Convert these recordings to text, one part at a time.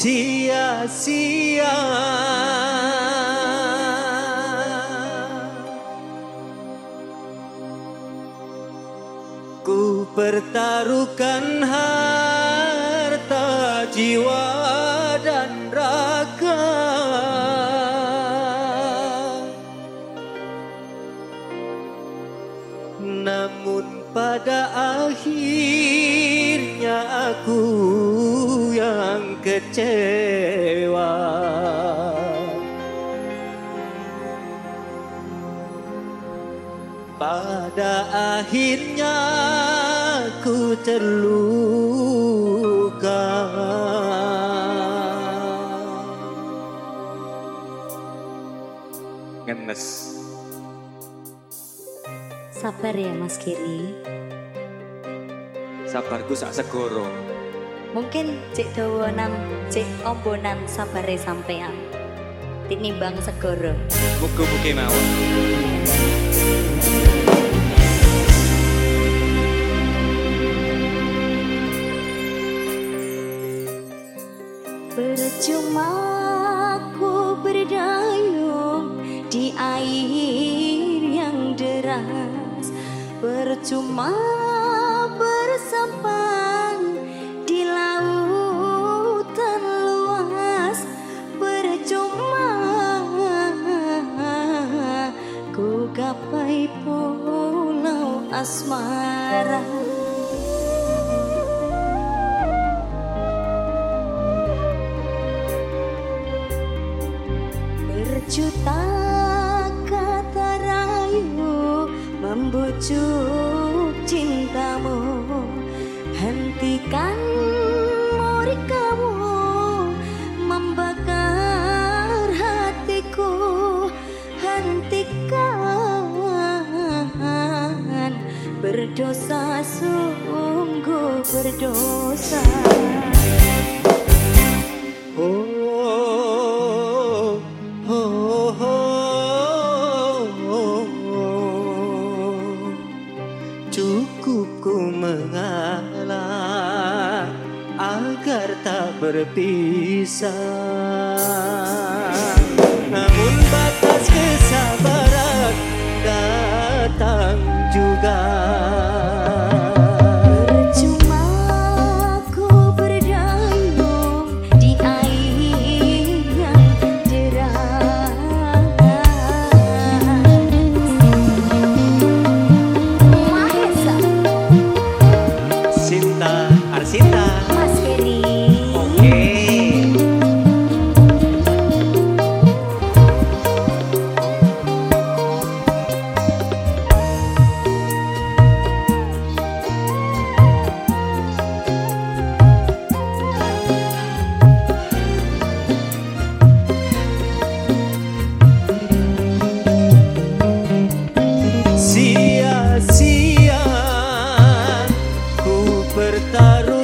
sia-sia. Ku pertaruhkan harta jiwa dan raga. Namun pada akhir kecewa. Pada akhirnya ku terluka. Ngenes. Sabar ya Mas Kiri Sabar, Sabarku sak segoro. Mungkin cik dawanan, cik ombonan sabare sampean. Tinimbang segoro. Mugi-mugi mawon. Percuma ku berdayung di air yang deras Percuma पीसा despertar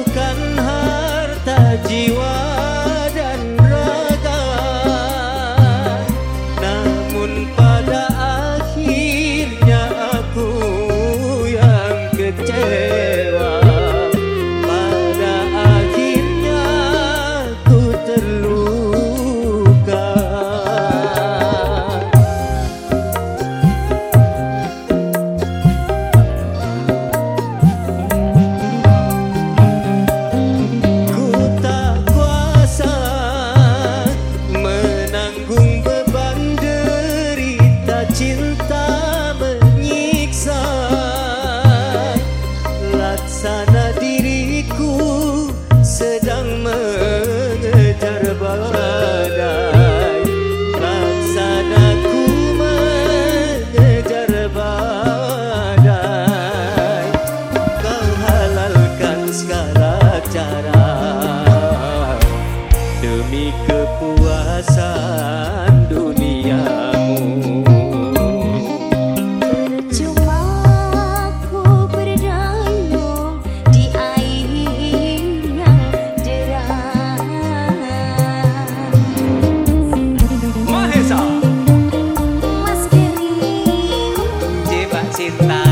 Rita.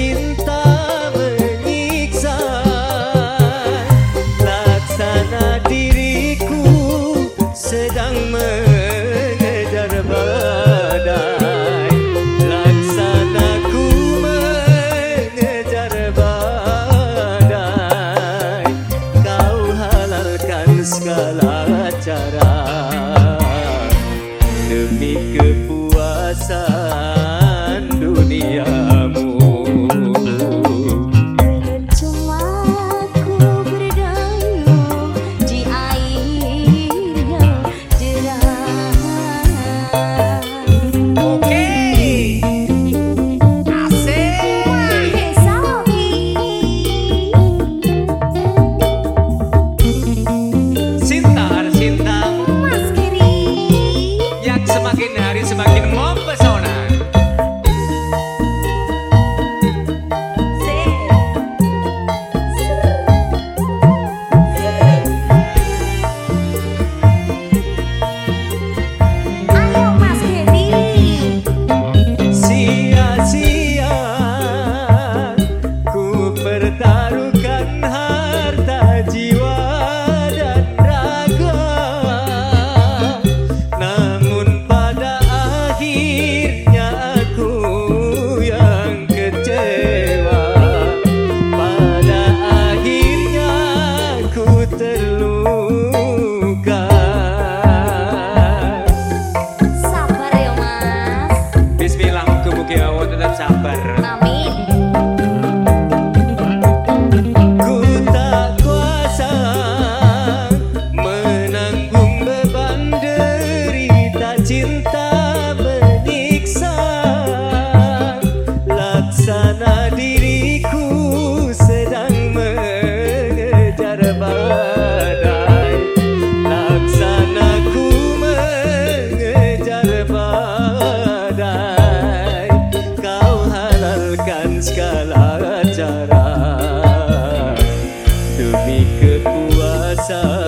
cinta demi kekuasaan.